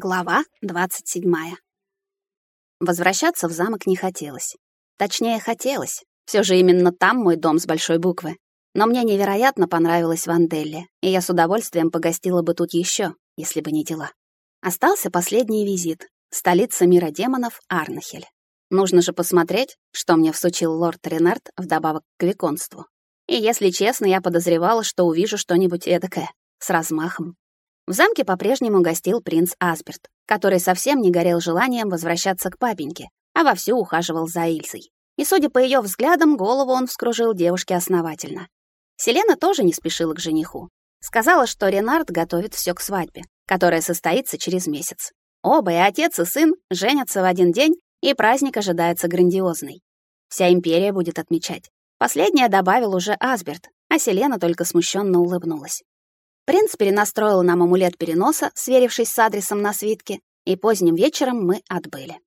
Глава 27. Возвращаться в замок не хотелось. Точнее, хотелось. Все же именно там мой дом с большой буквы. Но мне невероятно понравилось в Анделле, и я с удовольствием погостила бы тут еще, если бы не дела. Остался последний визит. Столица мира демонов Арнахель. Нужно же посмотреть, что мне всучил лорд Ренард вдобавок к виконству. И если честно, я подозревала, что увижу что-нибудь эдакое, с размахом. В замке по-прежнему гостил принц Асберт, который совсем не горел желанием возвращаться к папеньке, а вовсю ухаживал за Ильзой. И, судя по ее взглядам, голову он вскружил девушке основательно. Селена тоже не спешила к жениху. Сказала, что Ренард готовит все к свадьбе, которая состоится через месяц. Оба, и отец, и сын, женятся в один день, и праздник ожидается грандиозный. Вся империя будет отмечать. Последнее добавил уже Асберт, а Селена только смущенно улыбнулась. Принц перенастроил нам амулет переноса, сверившись с адресом на свитке, и поздним вечером мы отбыли.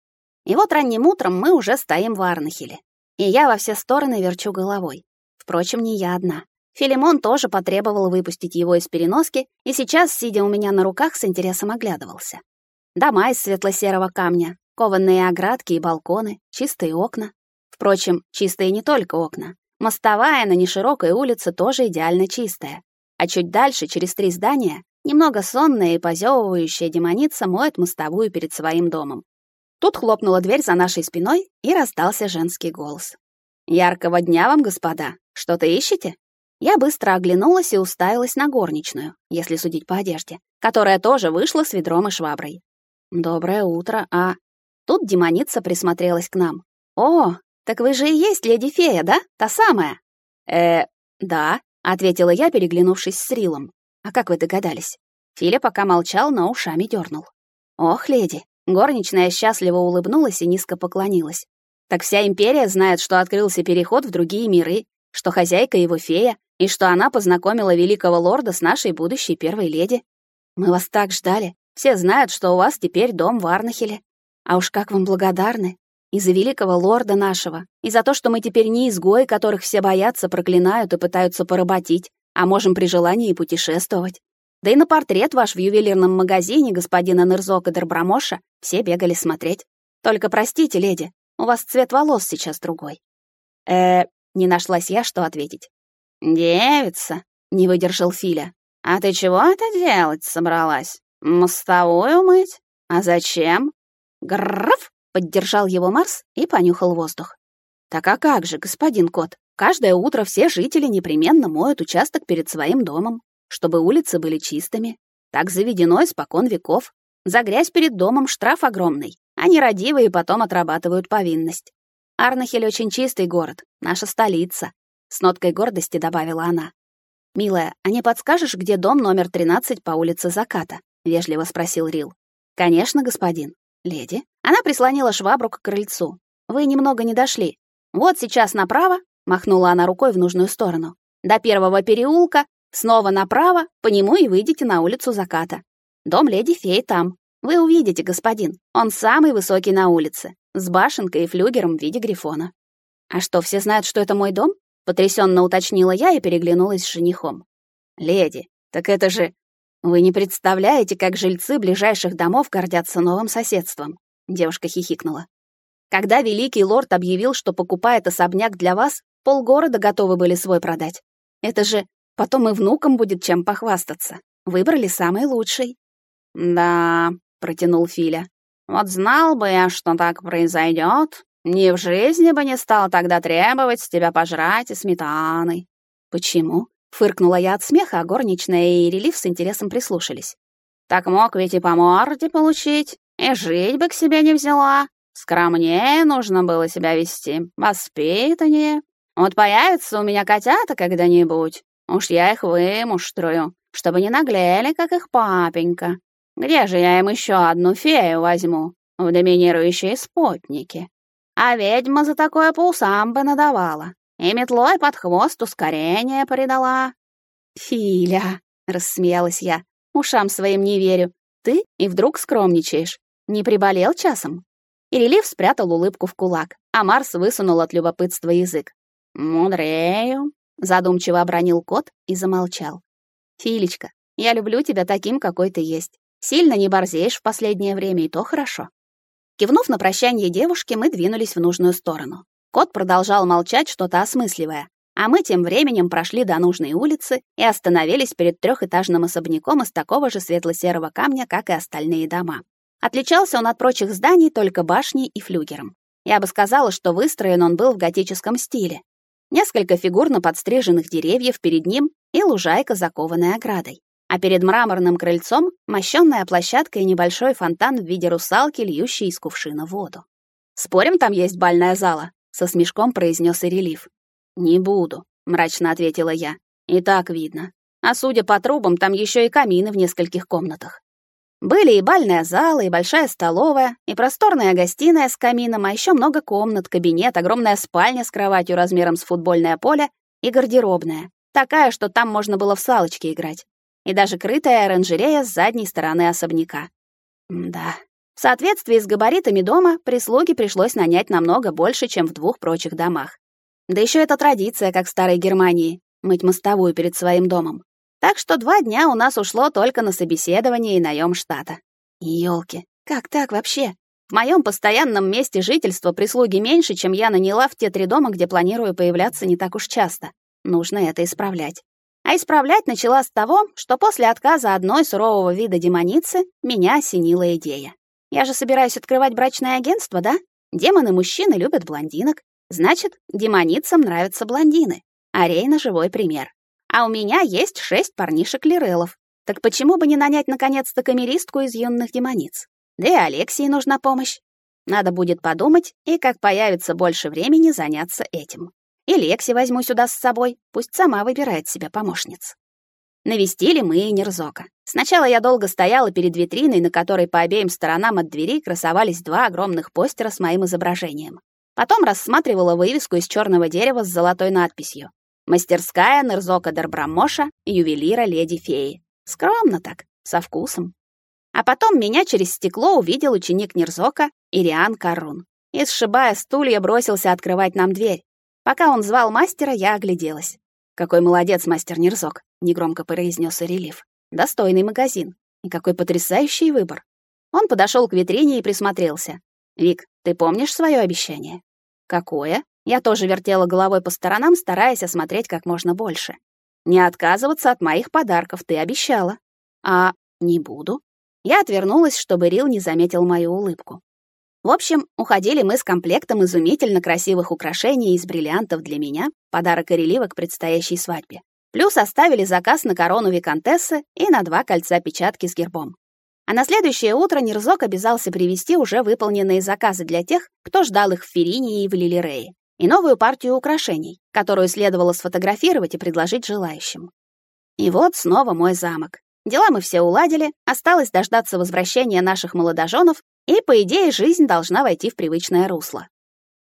И вот ранним утром мы уже стоим в Арнахеле, и я во все стороны верчу головой. Впрочем, не я одна. Филимон тоже потребовал выпустить его из переноски, и сейчас, сидя у меня на руках, с интересом оглядывался. Дома из светло-серого камня, кованные оградки и балконы, чистые окна. Впрочем, чистые не только окна. Мостовая на неширокой улице тоже идеально чистая а чуть дальше, через три здания, немного сонная и позевывающая демоница моет мостовую перед своим домом. Тут хлопнула дверь за нашей спиной, и раздался женский голос. «Яркого дня вам, господа! Что-то ищете?» Я быстро оглянулась и уставилась на горничную, если судить по одежде, которая тоже вышла с ведром и шваброй. «Доброе утро, а...» Тут демоница присмотрелась к нам. «О, так вы же и есть леди-фея, да? Та самая?» «Э, да», ответила я, переглянувшись с Рилом. А как вы догадались? Филя пока молчал, но ушами дернул. Ох, леди, горничная счастливо улыбнулась и низко поклонилась. Так вся империя знает, что открылся переход в другие миры, что хозяйка его фея, и что она познакомила великого лорда с нашей будущей первой леди. Мы вас так ждали. Все знают, что у вас теперь дом в Арнахеле. А уж как вам благодарны. И за великого лорда нашего, и за то, что мы теперь не изгои, которых все боятся, проклинают и пытаются поработить, а можем при желании путешествовать. Да и на портрет ваш в ювелирном магазине господина Нырзока Дербрамоша все бегали смотреть. Только простите, леди, у вас цвет волос сейчас другой. Э, не нашлась я, что ответить. Девица, не выдержал Филя. А ты чего это делать собралась? Мостовую мыть? А зачем? Грррф! Поддержал его Марс и понюхал воздух. Так а как же, господин кот? Каждое утро все жители непременно моют участок перед своим домом, чтобы улицы были чистыми. Так заведено испокон веков. За грязь перед домом штраф огромный. Они родивые потом отрабатывают повинность. Арнахель очень чистый город, наша столица, с ноткой гордости добавила она. Милая, а не подскажешь, где дом номер 13 по улице Заката? вежливо спросил Рил. Конечно, господин. Леди. Она прислонила швабру к крыльцу. Вы немного не дошли. Вот сейчас направо, махнула она рукой в нужную сторону. До первого переулка, снова направо, по нему и выйдете на улицу заката. Дом леди Фей там. Вы увидите, господин. Он самый высокий на улице, с башенкой и флюгером в виде грифона. А что, все знают, что это мой дом? потрясенно уточнила я и переглянулась с женихом. Леди, так это же вы не представляете, как жильцы ближайших домов гордятся новым соседством, девушка хихикнула. Когда великий лорд объявил, что покупает особняк для вас, полгорода готовы были свой продать. Это же потом и внукам будет чем похвастаться. Выбрали самый лучший. Да, протянул Филя. Вот знал бы я, что так произойдет, ни в жизни бы не стал тогда требовать с тебя пожрать и сметаны. Почему? Фыркнула я от смеха, а горничная и релиф с интересом прислушались. Так мог ведь и по морде получить, и жить бы к себе не взяла. Скромнее нужно было себя вести, воспитаннее. Вот появятся у меня котята когда-нибудь, уж я их вымуштрую, чтобы не наглели, как их папенька. Где же я им еще одну фею возьму в доминирующие спутники? А ведьма за такое по усам бы надавала и метлой под хвост ускорение придала. «Филя!» — рассмеялась я. «Ушам своим не верю. Ты и вдруг скромничаешь. Не приболел часом?» И релиф спрятал улыбку в кулак, а Марс высунул от любопытства язык. «Мудрею», — задумчиво обронил кот и замолчал. «Филечка, я люблю тебя таким, какой ты есть. Сильно не борзеешь в последнее время, и то хорошо. Кивнув на прощание девушке, мы двинулись в нужную сторону. Кот продолжал молчать, что-то осмысливая, а мы тем временем прошли до нужной улицы и остановились перед трехэтажным особняком из такого же светло-серого камня, как и остальные дома. Отличался он от прочих зданий только башней и флюгером. Я бы сказала, что выстроен он был в готическом стиле. Несколько фигурно подстриженных деревьев перед ним и лужайка, закованная оградой. А перед мраморным крыльцом мощенная площадка и небольшой фонтан в виде русалки, льющей из кувшина воду. «Спорим, там есть бальная зала?» — со смешком произнес Ирелив. «Не буду», — мрачно ответила я. «И так видно. А судя по трубам, там еще и камины в нескольких комнатах. Были и бальная зала, и большая столовая, и просторная гостиная с камином, а еще много комнат, кабинет, огромная спальня с кроватью размером с футбольное поле и гардеробная, такая, что там можно было в салочки играть, и даже крытая оранжерея с задней стороны особняка. да. В соответствии с габаритами дома прислуги пришлось нанять намного больше, чем в двух прочих домах. Да еще это традиция, как в старой Германии, мыть мостовую перед своим домом. Так что два дня у нас ушло только на собеседование и наем штата. Ёлки, как так вообще? В моем постоянном месте жительства прислуги меньше, чем я наняла в те три дома, где планирую появляться не так уж часто. Нужно это исправлять. А исправлять начала с того, что после отказа одной сурового вида демоницы меня осенила идея. Я же собираюсь открывать брачное агентство, да? Демоны-мужчины любят блондинок. Значит, демоницам нравятся блондины. А Рейна — живой пример. А у меня есть шесть парнишек-лирелов. Так почему бы не нанять наконец-то камеристку из юных демониц? Да и Алексии нужна помощь. Надо будет подумать, и как появится больше времени, заняться этим. И Лекси возьму сюда с собой, пусть сама выбирает себе помощниц. Навестили мы и Нерзока. Сначала я долго стояла перед витриной, на которой по обеим сторонам от двери красовались два огромных постера с моим изображением. Потом рассматривала вывеску из черного дерева с золотой надписью Мастерская Нырзока Дарбрамоша, ювелира леди-феи. Скромно так, со вкусом. А потом меня через стекло увидел ученик Нерзока, Ириан Карун. И, сшибая стулья, бросился открывать нам дверь. Пока он звал мастера, я огляделась. «Какой молодец, мастер Нерзок», — негромко произнес Ирелив. «Достойный магазин. И какой потрясающий выбор». Он подошел к витрине и присмотрелся. «Вик, ты помнишь свое обещание?» «Какое?» Я тоже вертела головой по сторонам, стараясь осмотреть как можно больше. Не отказываться от моих подарков ты обещала. А не буду. Я отвернулась, чтобы Рил не заметил мою улыбку. В общем, уходили мы с комплектом изумительно красивых украшений из бриллиантов для меня, подарок Ирелива к предстоящей свадьбе. Плюс оставили заказ на корону виконтессы и на два кольца печатки с гербом. А на следующее утро Нерзок обязался привезти уже выполненные заказы для тех, кто ждал их в Феринии и в Лилирее и новую партию украшений, которую следовало сфотографировать и предложить желающим. И вот снова мой замок. Дела мы все уладили, осталось дождаться возвращения наших молодоженов, и, по идее, жизнь должна войти в привычное русло.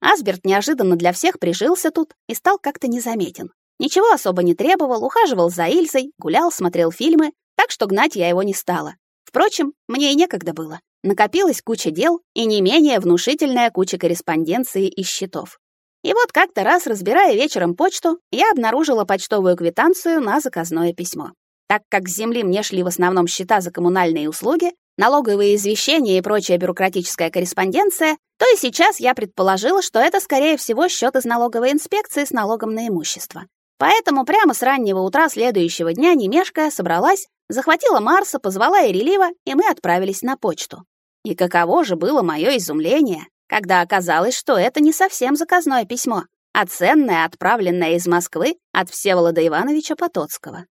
Асберт неожиданно для всех прижился тут и стал как-то незаметен. Ничего особо не требовал, ухаживал за Ильзой, гулял, смотрел фильмы, так что гнать я его не стала. Впрочем, мне и некогда было. Накопилась куча дел и не менее внушительная куча корреспонденции и счетов. И вот как-то раз, разбирая вечером почту, я обнаружила почтовую квитанцию на заказное письмо. Так как с земли мне шли в основном счета за коммунальные услуги, налоговые извещения и прочая бюрократическая корреспонденция, то и сейчас я предположила, что это, скорее всего, счет из налоговой инспекции с налогом на имущество. Поэтому прямо с раннего утра следующего дня, не мешкая, собралась, захватила Марса, позвала Ирелива, и мы отправились на почту. И каково же было мое изумление, когда оказалось, что это не совсем заказное письмо, а ценное, отправленное из Москвы от Всеволода Ивановича Потоцкого.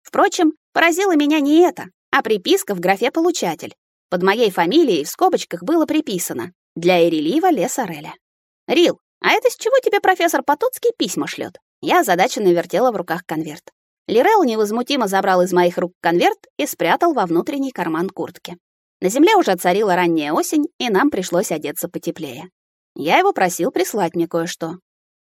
Впрочем, поразило меня не это, а приписка в графе «Получатель». Под моей фамилией в скобочках было приписано «Для Эрелива Лесареля». «Рил, а это с чего тебе профессор Потоцкий письма шлет?» Я озадаченно вертела в руках конверт. Лирел невозмутимо забрал из моих рук конверт и спрятал во внутренний карман куртки. На земле уже царила ранняя осень, и нам пришлось одеться потеплее. Я его просил прислать мне кое-что.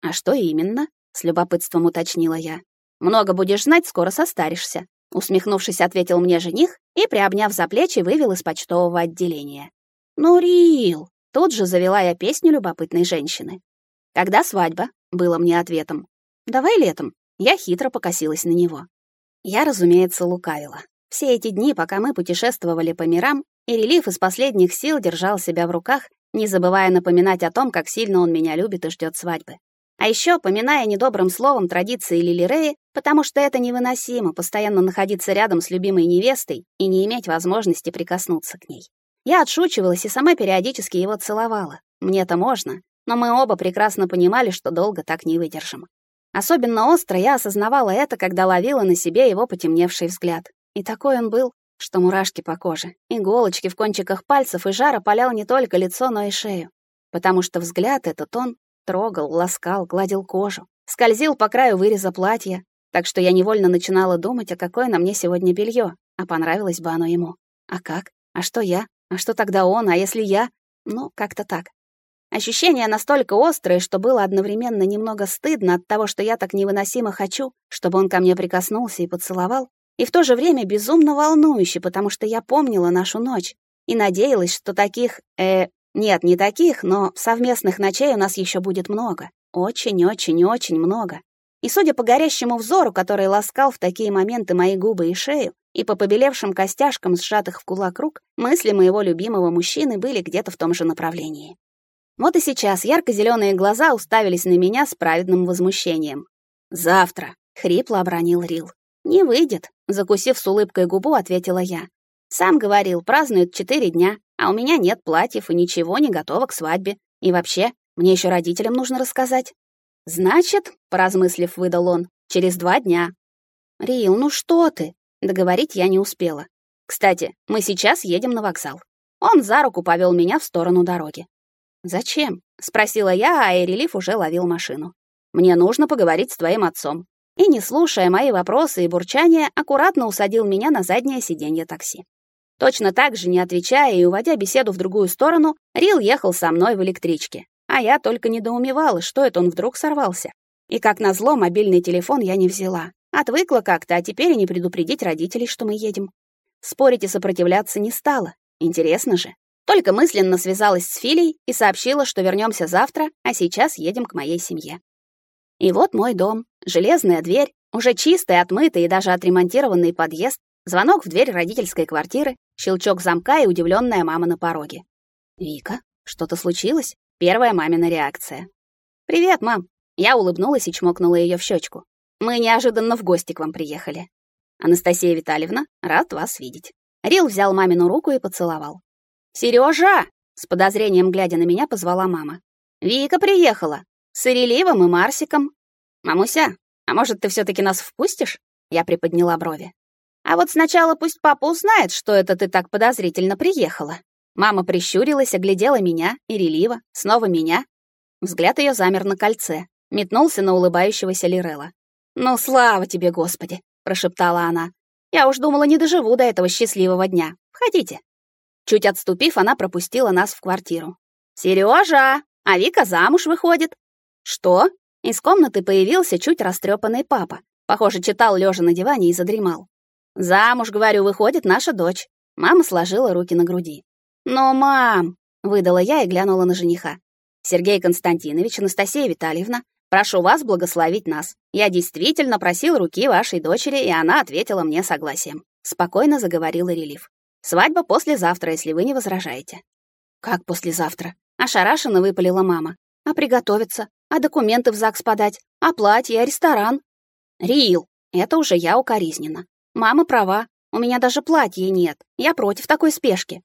А что именно? С любопытством уточнила я. Много будешь знать, скоро состаришься. Усмехнувшись, ответил мне жених и, приобняв за плечи, вывел из почтового отделения. «Ну, Рил!» — тут же завела я песню любопытной женщины. «Когда свадьба?» — было мне ответом. «Давай летом». Я хитро покосилась на него. Я, разумеется, лукавила. Все эти дни, пока мы путешествовали по мирам, и релиф из последних сил держал себя в руках, не забывая напоминать о том, как сильно он меня любит и ждет свадьбы. А еще поминая недобрым словом традиции Лилиреи, потому что это невыносимо постоянно находиться рядом с любимой невестой и не иметь возможности прикоснуться к ней. Я отшучивалась и сама периодически его целовала. Мне-то можно, но мы оба прекрасно понимали, что долго так не выдержим. Особенно остро я осознавала это, когда ловила на себе его потемневший взгляд. И такой он был, что мурашки по коже, иголочки в кончиках пальцев и жара опалял не только лицо, но и шею. Потому что взгляд этот он трогал, ласкал, гладил кожу, скользил по краю выреза платья, так что я невольно начинала думать, а какое на мне сегодня белье, а понравилось бы оно ему. А как? А что я? А что тогда он? А если я? Ну, как-то так. Ощущения настолько острые, что было одновременно немного стыдно от того, что я так невыносимо хочу, чтобы он ко мне прикоснулся и поцеловал, и в то же время безумно волнующе, потому что я помнила нашу ночь и надеялась, что таких, э, нет, не таких, но совместных ночей у нас еще будет много. Очень-очень-очень много. И судя по горящему взору, который ласкал в такие моменты мои губы и шею, и по побелевшим костяшкам, сжатых в кулак рук, мысли моего любимого мужчины были где-то в том же направлении. Вот и сейчас ярко зеленые глаза уставились на меня с праведным возмущением. «Завтра», — хрипло обронил Рил. «Не выйдет», — закусив с улыбкой губу, ответила я. «Сам говорил, празднуют четыре дня, а у меня нет платьев и ничего не готово к свадьбе. И вообще, мне еще родителям нужно рассказать. Значит, поразмыслив, выдал он, через два дня. Рил, ну что ты? Договорить я не успела. Кстати, мы сейчас едем на вокзал. Он за руку повел меня в сторону дороги. Зачем? спросила я, а Эрелиф уже ловил машину. Мне нужно поговорить с твоим отцом. И не слушая мои вопросы и бурчания, аккуратно усадил меня на заднее сиденье такси. Точно так же, не отвечая и уводя беседу в другую сторону, Рил ехал со мной в электричке. А я только недоумевала, что это он вдруг сорвался. И как назло, мобильный телефон я не взяла. Отвыкла как-то, а теперь и не предупредить родителей, что мы едем. Спорить и сопротивляться не стала. Интересно же. Только мысленно связалась с Филей и сообщила, что вернемся завтра, а сейчас едем к моей семье. И вот мой дом, железная дверь, уже чистый, отмытый и даже отремонтированный подъезд, звонок в дверь родительской квартиры, Щелчок замка и удивленная мама на пороге. «Вика, что-то случилось?» Первая мамина реакция. «Привет, мам!» Я улыбнулась и чмокнула ее в щечку. «Мы неожиданно в гости к вам приехали. Анастасия Витальевна, рад вас видеть». Рил взял мамину руку и поцеловал. «Сережа!» — с подозрением глядя на меня, позвала мама. «Вика приехала. С Иреливом и Марсиком. Мамуся, а может, ты все таки нас впустишь?» Я приподняла брови. А вот сначала пусть папа узнает, что это ты так подозрительно приехала. Мама прищурилась, оглядела меня и релива, снова меня. Взгляд ее замер на кольце, метнулся на улыбающегося Лирела. «Ну, слава тебе, Господи!» — прошептала она. «Я уж думала, не доживу до этого счастливого дня. Входите». Чуть отступив, она пропустила нас в квартиру. «Сережа, а Вика замуж выходит». «Что?» Из комнаты появился чуть растрепанный папа. Похоже, читал лежа на диване и задремал. Замуж, говорю, выходит наша дочь. Мама сложила руки на груди. Но, мам, выдала я и глянула на жениха. Сергей Константинович, Анастасия Витальевна, прошу вас благословить нас. Я действительно просил руки вашей дочери, и она ответила мне согласием. Спокойно заговорила Релиф. Свадьба послезавтра, если вы не возражаете. Как послезавтра? Ошарашенно выпалила мама. А приготовиться? А документы в ЗАГС подать? А платье, а ресторан? Рил, это уже я укоризненно. Мама права. У меня даже платья нет. Я против такой спешки.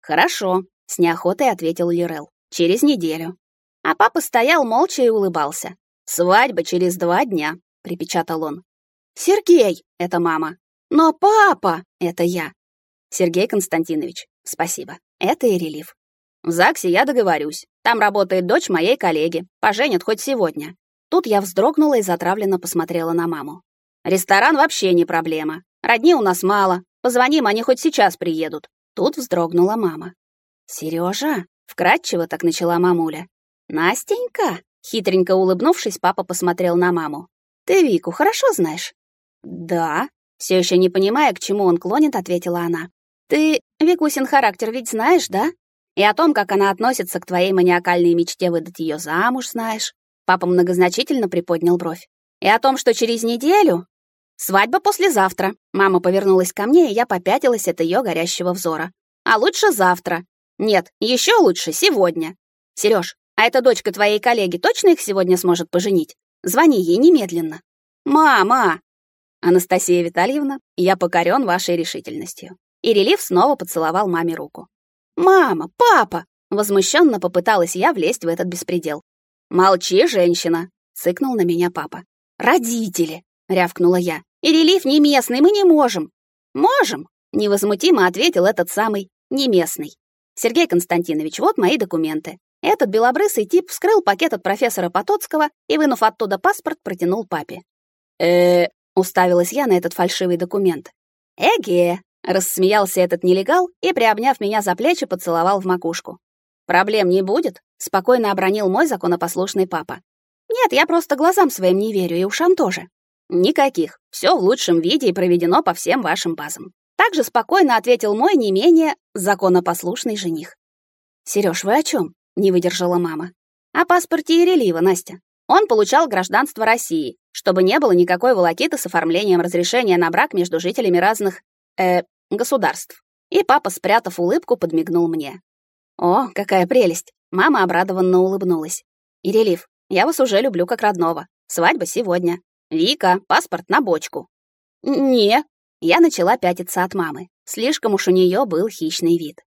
Хорошо, с неохотой ответил Лирел. Через неделю. А папа стоял молча и улыбался. Свадьба через два дня, припечатал он. Сергей, это мама. Но папа, это я. Сергей Константинович, спасибо. Это и релиф. В ЗАГСе я договорюсь. Там работает дочь моей коллеги. Поженят хоть сегодня. Тут я вздрогнула и затравленно посмотрела на маму. Ресторан вообще не проблема. Родни у нас мало. Позвоним, они хоть сейчас приедут. Тут вздрогнула мама. Сережа, вкратчиво так начала мамуля. Настенька, хитренько улыбнувшись, папа посмотрел на маму. Ты Вику хорошо знаешь? Да, все еще не понимая, к чему он клонит, ответила она. Ты Викусин характер ведь знаешь, да? И о том, как она относится к твоей маниакальной мечте выдать ее замуж, знаешь. Папа многозначительно приподнял бровь. И о том, что через неделю Свадьба послезавтра. Мама повернулась ко мне, и я попятилась от ее горящего взора. А лучше завтра. Нет, еще лучше сегодня. Сереж, а эта дочка твоей коллеги точно их сегодня сможет поженить? Звони ей немедленно. Мама! Анастасия Витальевна, я покорен вашей решительностью. И релиф снова поцеловал маме руку. Мама, папа! Возмущенно попыталась я влезть в этот беспредел. Молчи, женщина, цыкнул на меня папа. Родители, рявкнула я. И релиф не местный, мы не можем. Можем, невозмутимо ответил этот самый не местный. Сергей Константинович, вот мои документы. Этот белобрысый тип вскрыл пакет от профессора Потоцкого и, вынув оттуда паспорт, протянул папе. э уставилась я на этот фальшивый документ. «Эге!» — рассмеялся этот нелегал и, приобняв меня за плечи, поцеловал в макушку. «Проблем не будет?» — спокойно обронил мой законопослушный папа. «Нет, я просто глазам своим не верю, и ушам тоже». «Никаких. Все в лучшем виде и проведено по всем вашим базам». Также спокойно ответил мой не менее законопослушный жених. «Серёж, вы о чем? не выдержала мама. О паспорте Ирелиева, Настя. Он получал гражданство России, чтобы не было никакой волокиты с оформлением разрешения на брак между жителями разных э государств. И папа, спрятав улыбку, подмигнул мне. О, какая прелесть. Мама обрадованно улыбнулась. Ирелив, я вас уже люблю как родного. Свадьба сегодня. Вика, паспорт на бочку. Не. Я начала пятиться от мамы. Слишком уж у нее был хищный вид.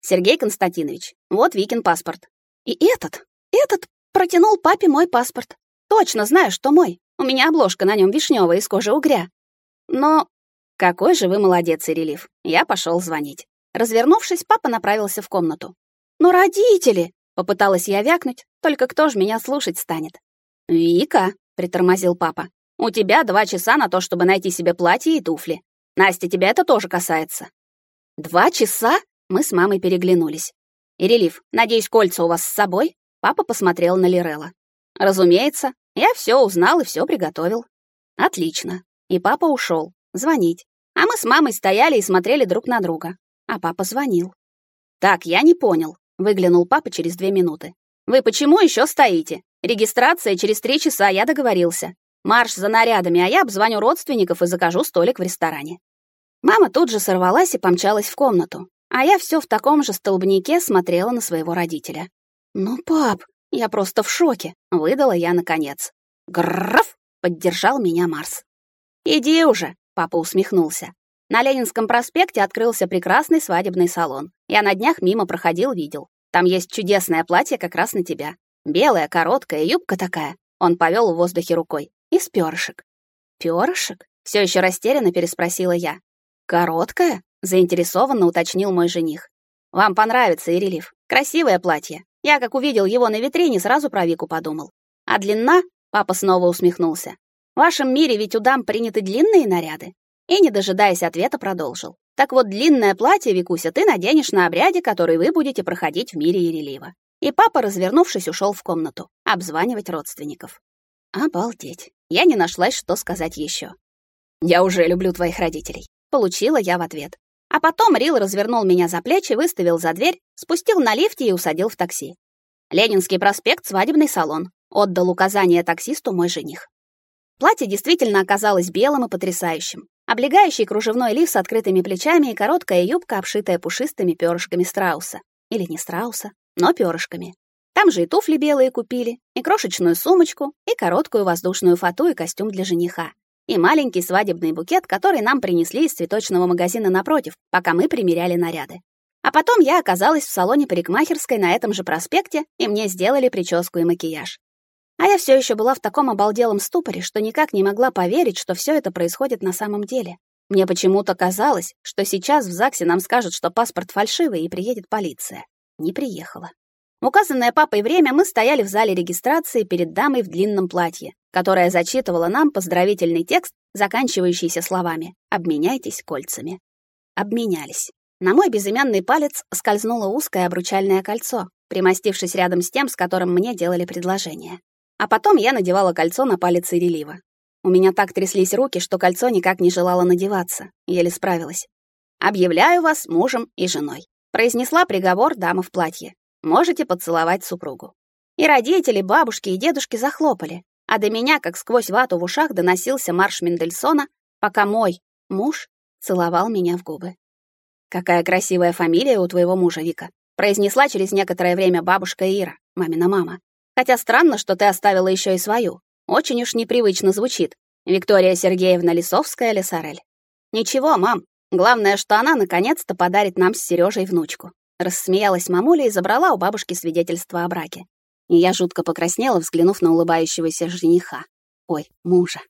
Сергей Константинович, вот Викин паспорт. И этот, этот протянул папе мой паспорт. Точно знаю, что мой. У меня обложка на нем вишневая из кожи угря. Но какой же вы молодец, Ирелив. Я пошел звонить. Развернувшись, папа направился в комнату. Но родители, попыталась я вякнуть, только кто ж меня слушать станет? Вика, притормозил папа. У тебя два часа на то, чтобы найти себе платье и туфли. Настя, тебя это тоже касается. Два часа? Мы с мамой переглянулись. «Ирелив, надеюсь, кольца у вас с собой?» Папа посмотрел на Лирелла. «Разумеется. Я все узнал и все приготовил». «Отлично». И папа ушел звонить. А мы с мамой стояли и смотрели друг на друга. А папа звонил. «Так, я не понял», — выглянул папа через две минуты. «Вы почему еще стоите? Регистрация через три часа, я договорился. Марш за нарядами, а я обзвоню родственников и закажу столик в ресторане». Мама тут же сорвалась и помчалась в комнату, а я все в таком же столбнике смотрела на своего родителя. «Ну, пап, я просто в шоке», — выдала я наконец. «Гррррф!» — поддержал меня Марс. «Иди уже», — папа усмехнулся. На Ленинском проспекте открылся прекрасный свадебный салон. Я на днях мимо проходил, видел. Там есть чудесное платье как раз на тебя. Белая, короткая, юбка такая. Он повел в воздухе рукой. Из перышек. Перышек? Все еще растерянно переспросила я. Короткая? заинтересованно уточнил мой жених. Вам понравится, Ирелив. Красивое платье. Я как увидел его на витрине, сразу про Вику подумал. А длина? Папа снова усмехнулся. Вашем мире ведь у дам приняты длинные наряды. И не дожидаясь ответа, продолжил. Так вот, длинное платье, Викуся, ты наденешь на обряде, который вы будете проходить в мире Ирелива. И папа, развернувшись, ушел в комнату обзванивать родственников. Обалдеть. Я не нашлась, что сказать еще. Я уже люблю твоих родителей, получила я в ответ. А потом Рил развернул меня за плечи, выставил за дверь, спустил на лифте и усадил в такси. Ленинский проспект, свадебный салон. Отдал указание таксисту мой жених. Платье действительно оказалось белым и потрясающим. Облегающий кружевной лиф с открытыми плечами и короткая юбка, обшитая пушистыми перышками страуса. Или не страуса, но перышками. Там же и туфли белые купили, и крошечную сумочку, и короткую воздушную фату и костюм для жениха и маленький свадебный букет, который нам принесли из цветочного магазина напротив, пока мы примеряли наряды. А потом я оказалась в салоне парикмахерской на этом же проспекте, и мне сделали прическу и макияж. А я все еще была в таком обалделом ступоре, что никак не могла поверить, что все это происходит на самом деле. Мне почему-то казалось, что сейчас в ЗАГСе нам скажут, что паспорт фальшивый и приедет полиция. Не приехала. В указанное папой время мы стояли в зале регистрации перед дамой в длинном платье, которая зачитывала нам поздравительный текст, заканчивающийся словами «Обменяйтесь кольцами». Обменялись. На мой безымянный палец скользнуло узкое обручальное кольцо, примостившись рядом с тем, с которым мне делали предложение. А потом я надевала кольцо на палец Ирелива. У меня так тряслись руки, что кольцо никак не желало надеваться. Еле справилась. «Объявляю вас мужем и женой», — произнесла приговор дама в платье. Можете поцеловать супругу. И родители, бабушки и дедушки захлопали, а до меня, как сквозь вату в ушах, доносился марш Мендельсона пока мой муж целовал меня в губы. «Какая красивая фамилия у твоего мужа, Вика», произнесла через некоторое время бабушка Ира, мамина мама. «Хотя странно, что ты оставила еще и свою. Очень уж непривычно звучит. Виктория Сергеевна Лисовская Лесарель». «Ничего, мам. Главное, что она наконец-то подарит нам с Сережей внучку». Рассмеялась мамуля и забрала у бабушки свидетельство о браке. И я жутко покраснела, взглянув на улыбающегося жениха. Ой, мужа.